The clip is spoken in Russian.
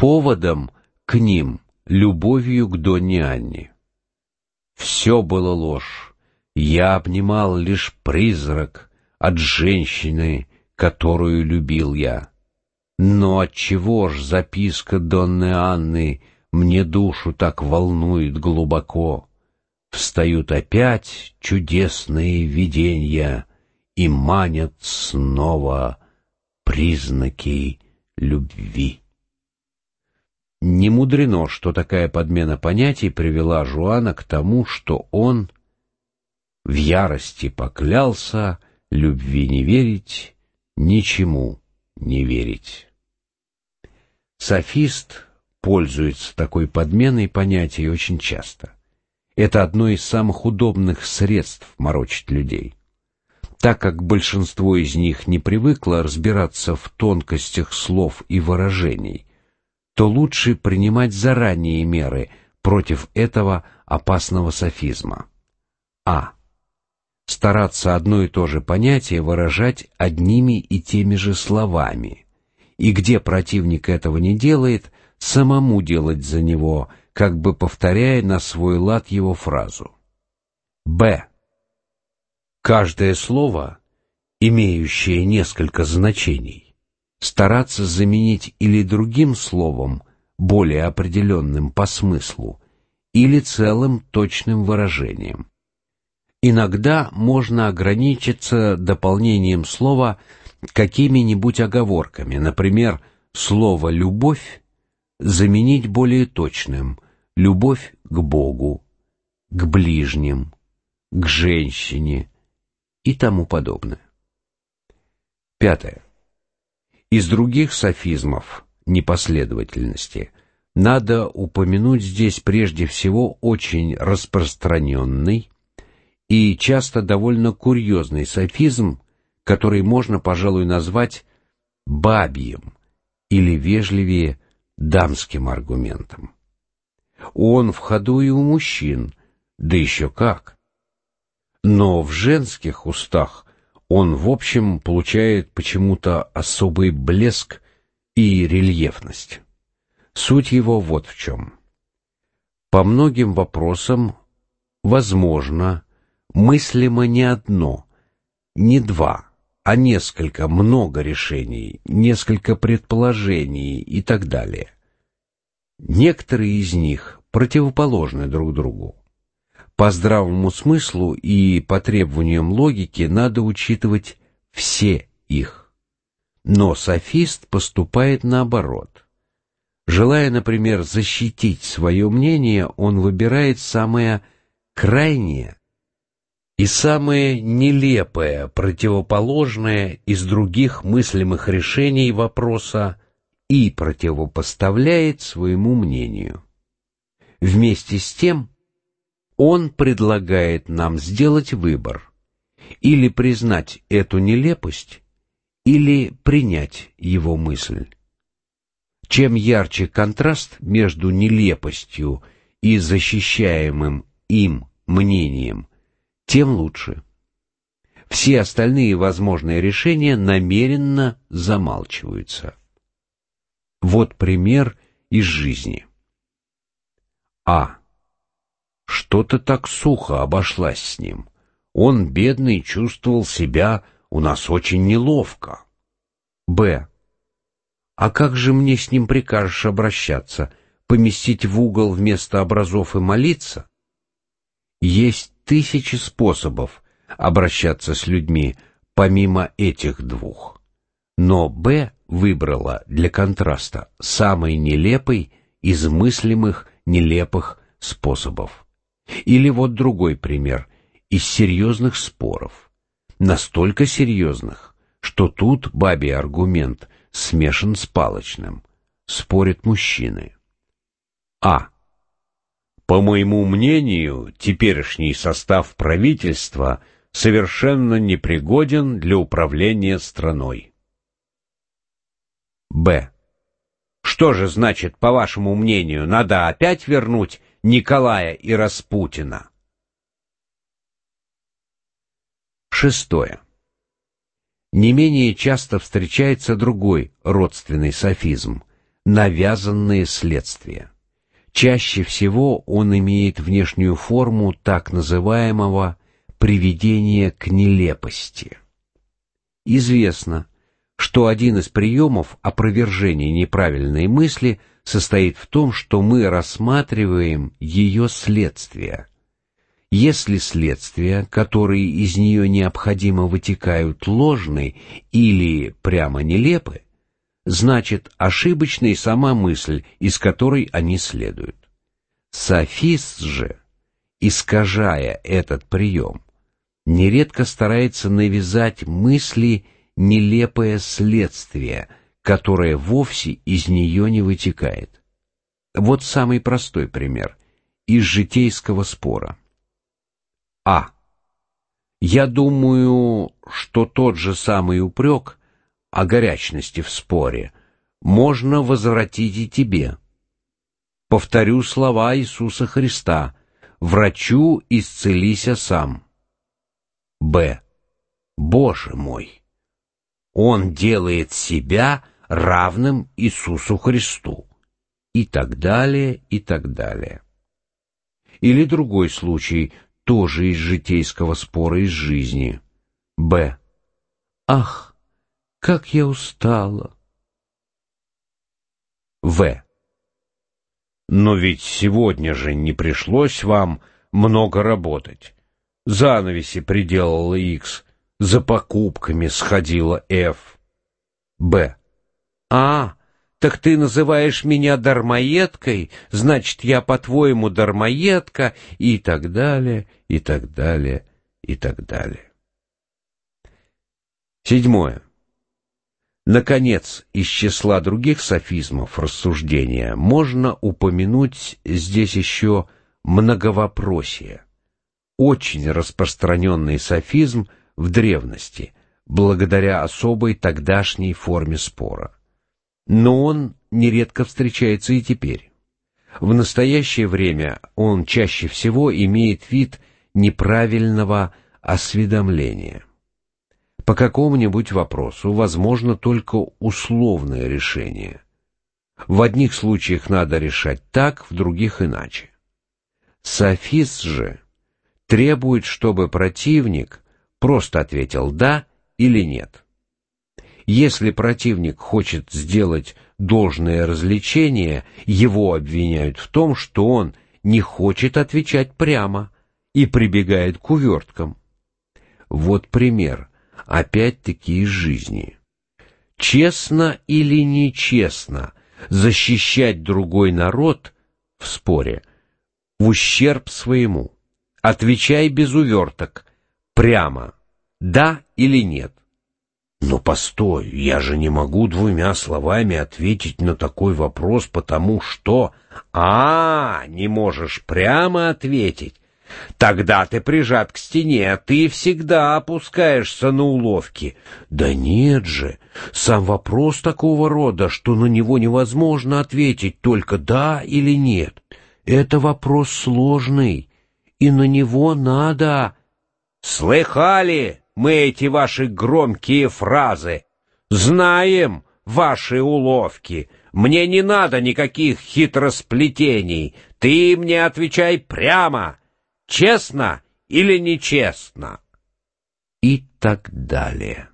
поводом к ним любовью к Донне Анне. Все было ложь. Я обнимал лишь призрак от женщины, которую любил я. Но отчего ж записка Донны Анны мне душу так волнует глубоко? Встают опять чудесные видения и манят снова признаки любви. Не мудрено, что такая подмена понятий привела Жуана к тому, что он в ярости поклялся любви не верить, ничему не верить. Софист пользуется такой подменой понятий очень часто. Это одно из самых удобных средств морочить людей. Так как большинство из них не привыкло разбираться в тонкостях слов и выражений, то лучше принимать заранее меры против этого опасного софизма. А. Стараться одно и то же понятие выражать одними и теми же словами. И где противник этого не делает, самому делать за него, как бы повторяя на свой лад его фразу. Б. Каждое слово, имеющее несколько значений, стараться заменить или другим словом, более определенным по смыслу, или целым точным выражением. Иногда можно ограничиться дополнением слова какими-нибудь оговорками, например, слово «любовь» заменить более точным «любовь к Богу», к ближним, к женщине и тому подобное. Пятое. Из других софизмов непоследовательности надо упомянуть здесь прежде всего очень распространенный и часто довольно курьезный софизм, который можно, пожалуй, назвать бабьим или вежливее дамским аргументом. Он в ходу и у мужчин, да еще как. Но в женских устах он, в общем, получает почему-то особый блеск и рельефность. Суть его вот в чем. По многим вопросам возможно, мыслимо не одно, не два, а несколько, много решений, несколько предположений и так далее. Некоторые из них противоположны друг другу. По здравому смыслу и по требованиям логики надо учитывать все их. Но софист поступает наоборот. Желая, например, защитить свое мнение, он выбирает самое крайнее и самое нелепое, противоположное из других мыслимых решений вопроса и противопоставляет своему мнению. Вместе с тем он предлагает нам сделать выбор или признать эту нелепость, или принять его мысль. Чем ярче контраст между нелепостью и защищаемым им мнением, тем лучше. Все остальные возможные решения намеренно замалчиваются. Вот пример из жизни. А. Что-то так сухо обошлась с ним. Он, бедный, чувствовал себя у нас очень неловко. Б. А как же мне с ним прикажешь обращаться? Поместить в угол вместо образов и молиться? Есть тысячи способов обращаться с людьми, помимо этих двух. Но Б выбрала для контраста самый нелепый из мыслимых нелепых способов. Или вот другой пример из серьезных споров. Настолько серьезных, что тут бабий аргумент смешан с палочным. Спорят мужчины. А. По моему мнению, теперешний состав правительства совершенно непригоден для управления страной. Б. Что же значит, по вашему мнению, надо опять вернуть Николая и Распутина. Шестое. Не менее часто встречается другой родственный софизм, навязанные следствия. Чаще всего он имеет внешнюю форму так называемого приведения к нелепости. Известно, что один из приемов опровержения неправильной мысли состоит в том, что мы рассматриваем ее следствия. Если следствия, которые из нее необходимо вытекают, ложны или прямо нелепы, значит ошибочна и сама мысль, из которой они следуют. Софист же, искажая этот прием, нередко старается навязать мысли нелепое следствие, которое вовсе из нее не вытекает. Вот самый простой пример из житейского спора. А. Я думаю, что тот же самый упрек о горячности в споре можно возвратить и тебе. Повторю слова Иисуса Христа: "Врачу исцелися сам". Б. Боже мой! Он делает себя равным Иисусу Христу. И так далее, и так далее. Или другой случай, тоже из житейского спора из жизни. Б. Ах, как я устала. В. Но ведь сегодня же не пришлось вам много работать. Занавеси приделала Икс, за покупками сходила Ф. Б. А, так ты называешь меня дармоедкой, значит, я, по-твоему, дармоедка, и так далее, и так далее, и так далее. Седьмое. Наконец, из числа других софизмов рассуждения можно упомянуть здесь еще многовопросие. Очень распространенный софизм – в древности, благодаря особой тогдашней форме спора. Но он нередко встречается и теперь. В настоящее время он чаще всего имеет вид неправильного осведомления. По какому-нибудь вопросу возможно только условное решение. В одних случаях надо решать так, в других иначе. Софист же требует, чтобы противник просто ответил «да» или «нет». Если противник хочет сделать должное развлечение, его обвиняют в том, что он не хочет отвечать прямо и прибегает к уверткам. Вот пример, опять-таки из жизни. Честно или нечестно защищать другой народ в споре в ущерб своему. Отвечай без уверток, прямо, да или нет. Но постой, я же не могу двумя словами ответить на такой вопрос, потому что... А, не можешь прямо ответить. Тогда ты прижат к стене, ты всегда опускаешься на уловки. Да нет же, сам вопрос такого рода, что на него невозможно ответить только да или нет. Это вопрос сложный, и на него надо Слыхали мы эти ваши громкие фразы? Знаем ваши уловки. Мне не надо никаких хитросплетений. Ты мне отвечай прямо, честно или нечестно. И так далее.